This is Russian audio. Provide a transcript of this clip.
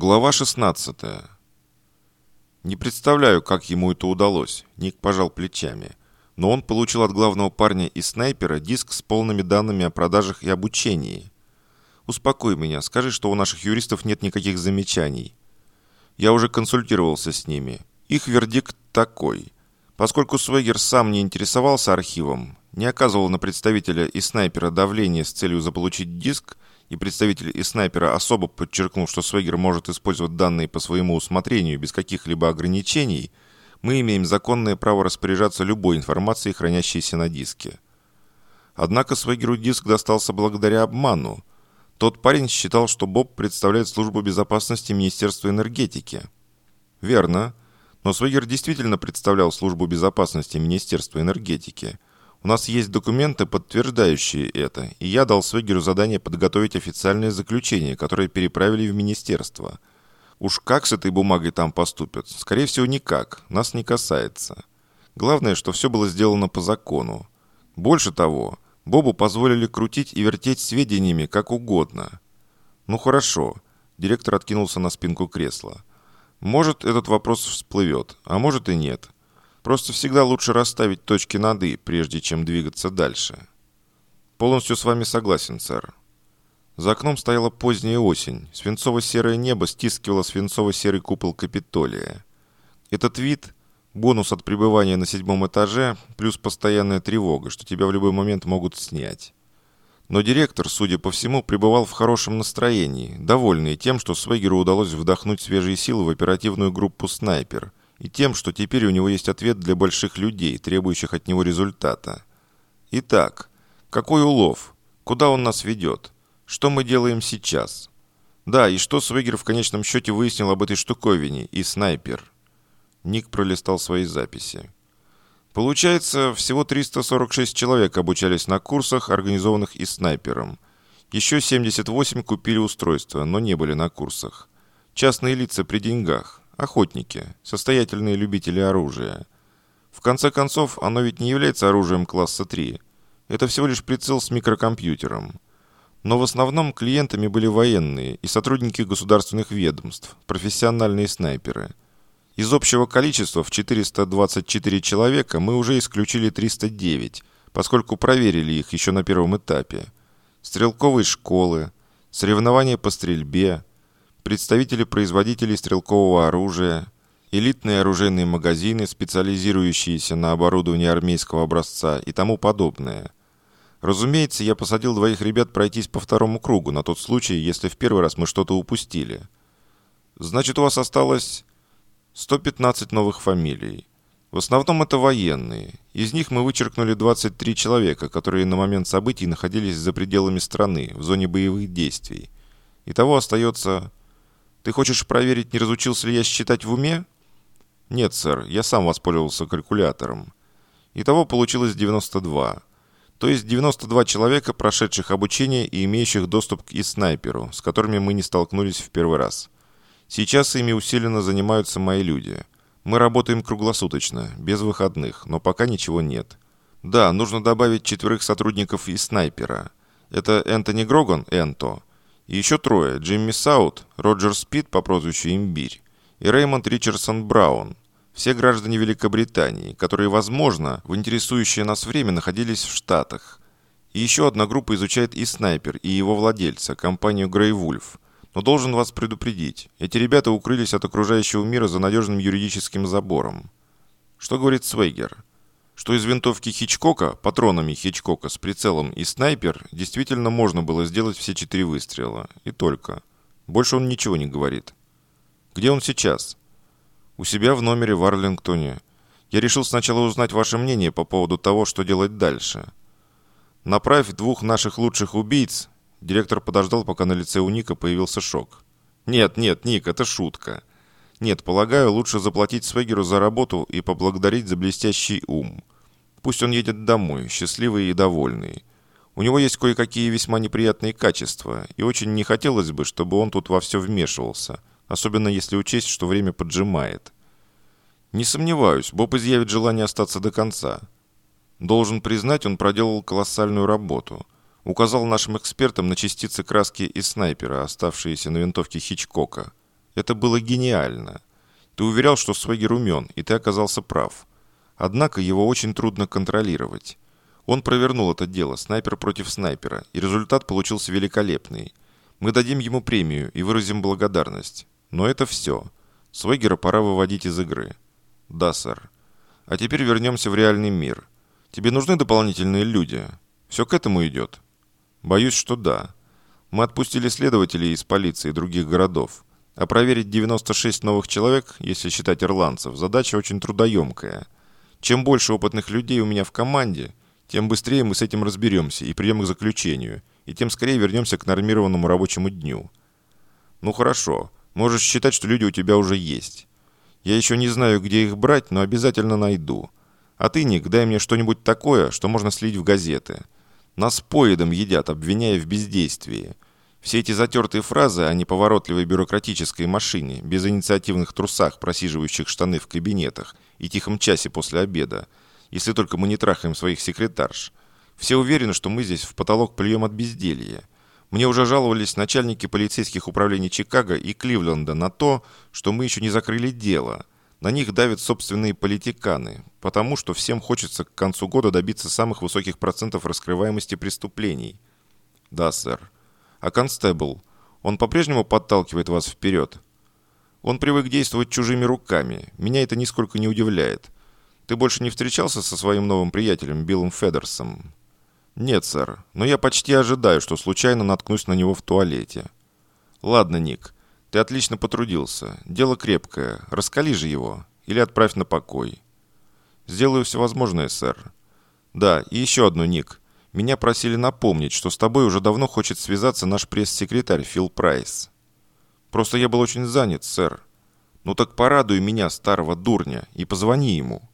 Глава 16. Не представляю, как ему это удалось. Ник пожал плечами. Но он получил от главного парня и снайпера диск с полными данными о продажах и обучении. Успокой меня, скажи, что у наших юристов нет никаких замечаний. Я уже консультировался с ними. Их вердикт такой. Поскольку Свегер сам не интересовался архивом, не оказывал на представителя и снайпера давления с целью заполучить диск, и представитель и снайпера особо подчеркнул, что Свегер может использовать данные по своему усмотрению без каких-либо ограничений, мы имеем законное право распоряжаться любой информацией, хранящейся на диске. Однако Свегеру диск достался благодаря обману. Тот парень считал, что Боб представляет службу безопасности Министерства энергетики. Верно. Но Свегер действительно представлял службу безопасности Министерства энергетики – у нас есть документы, подтверждающие это, и я дал Свегеру задание подготовить официальное заключение, которое переправили в министерство. Уж как с этой бумагой там поступят? Скорее всего, никак. Нас не касается. Главное, что все было сделано по закону. Больше того, Бобу позволили крутить и вертеть сведениями как угодно. Ну хорошо. Директор откинулся на спинку кресла. Может, этот вопрос всплывет, а может и нет. Просто всегда лучше расставить точки над «и», прежде чем двигаться дальше. Полностью с вами согласен, сэр. За окном стояла поздняя осень. Свинцово-серое небо стискивало свинцово-серый купол Капитолия. Этот вид – бонус от пребывания на седьмом этаже, плюс постоянная тревога, что тебя в любой момент могут снять. Но директор, судя по всему, пребывал в хорошем настроении, довольный тем, что Свегеру удалось вдохнуть свежие силы в оперативную группу «Снайпер», и тем, что теперь у него есть ответ для больших людей, требующих от него результата. Итак, какой улов? Куда он нас ведет? Что мы делаем сейчас? Да, и что Свегер в конечном счете выяснил об этой штуковине и снайпер? Ник пролистал свои записи. Получается, всего 346 человек обучались на курсах, организованных и снайпером. Еще 78 купили устройства, но не были на курсах. Частные лица при деньгах. Охотники, состоятельные любители оружия. В конце концов, оно ведь не является оружием класса 3. Это всего лишь прицел с микрокомпьютером. Но в основном клиентами были военные и сотрудники государственных ведомств, профессиональные снайперы. Из общего количества в 424 человека мы уже исключили 309, поскольку проверили их еще на первом этапе. Стрелковые школы, соревнования по стрельбе, представители производителей стрелкового оружия, элитные оружейные магазины, специализирующиеся на оборудовании армейского образца и тому подобное. Разумеется, я посадил двоих ребят пройтись по второму кругу, на тот случай, если в первый раз мы что-то упустили. Значит, у вас осталось 115 новых фамилий. В основном это военные. Из них мы вычеркнули 23 человека, которые на момент событий находились за пределами страны, в зоне боевых действий. Итого остается ты хочешь проверить, не разучился ли я считать в уме? Нет, сэр, я сам воспользовался калькулятором. Итого получилось 92. То есть 92 человека, прошедших обучение и имеющих доступ к и-снайперу, с которыми мы не столкнулись в первый раз. Сейчас ими усиленно занимаются мои люди. Мы работаем круглосуточно, без выходных, но пока ничего нет. Да, нужно добавить четверых сотрудников и снайпера. Это Энтони Гроган, Энто, и еще трое. Джимми Саут, Роджер Спид по прозвищу Имбирь и Реймонд Ричардсон Браун. Все граждане Великобритании, которые, возможно, в интересующее нас время находились в Штатах. И еще одна группа изучает и снайпер, и его владельца, компанию Грей Вульф. Но должен вас предупредить, эти ребята укрылись от окружающего мира за надежным юридическим забором. Что говорит Свейгер? Что из винтовки Хичкока, патронами Хичкока с прицелом и снайпер, действительно можно было сделать все четыре выстрела. И только. Больше он ничего не говорит. Где он сейчас? У себя в номере в Арлингтоне. Я решил сначала узнать ваше мнение по поводу того, что делать дальше. Направь двух наших лучших убийц. Директор подождал, пока на лице у Ника появился шок. Нет, нет, Ник, это шутка. Нет, полагаю, лучше заплатить Свегеру за работу и поблагодарить за блестящий ум. Пусть он едет домой, счастливый и довольный. У него есть кое-какие весьма неприятные качества, и очень не хотелось бы, чтобы он тут во все вмешивался, особенно если учесть, что время поджимает. Не сомневаюсь, Боб изъявит желание остаться до конца. Должен признать, он проделал колоссальную работу. Указал нашим экспертам на частицы краски из снайпера, оставшиеся на винтовке Хичкока – Это было гениально. Ты уверял, что Свегер умен, и ты оказался прав. Однако его очень трудно контролировать. Он провернул это дело, снайпер против снайпера, и результат получился великолепный. Мы дадим ему премию и выразим благодарность. Но это все. Свегера пора выводить из игры. Да, сэр. А теперь вернемся в реальный мир. Тебе нужны дополнительные люди? Все к этому идет? Боюсь, что да. Мы отпустили следователей из полиции других городов. А проверить 96 новых человек, если считать ирландцев, задача очень трудоемкая. Чем больше опытных людей у меня в команде, тем быстрее мы с этим разберемся и придем к заключению, и тем скорее вернемся к нормированному рабочему дню. Ну хорошо, можешь считать, что люди у тебя уже есть. Я еще не знаю, где их брать, но обязательно найду. А ты, Ник, дай мне что-нибудь такое, что можно слить в газеты. Нас поедом едят, обвиняя в бездействии. Все эти затертые фразы о неповоротливой бюрократической машине, без инициативных трусах, просиживающих штаны в кабинетах и тихом часе после обеда, если только мы не трахаем своих секретарш. Все уверены, что мы здесь в потолок плюем от безделья. Мне уже жаловались начальники полицейских управлений Чикаго и Кливленда на то, что мы еще не закрыли дело. На них давят собственные политиканы, потому что всем хочется к концу года добиться самых высоких процентов раскрываемости преступлений. Да, сэр. А констебл, он по-прежнему подталкивает вас вперед? Он привык действовать чужими руками. Меня это нисколько не удивляет. Ты больше не встречался со своим новым приятелем Биллом Федерсом? «Нет, сэр, но я почти ожидаю, что случайно наткнусь на него в туалете». «Ладно, Ник, ты отлично потрудился. Дело крепкое. Раскали же его. Или отправь на покой». «Сделаю все возможное, сэр». «Да, и еще одно, Ник. Меня просили напомнить, что с тобой уже давно хочет связаться наш пресс-секретарь Фил Прайс». «Просто я был очень занят, сэр». «Ну так порадуй меня, старого дурня, и позвони ему».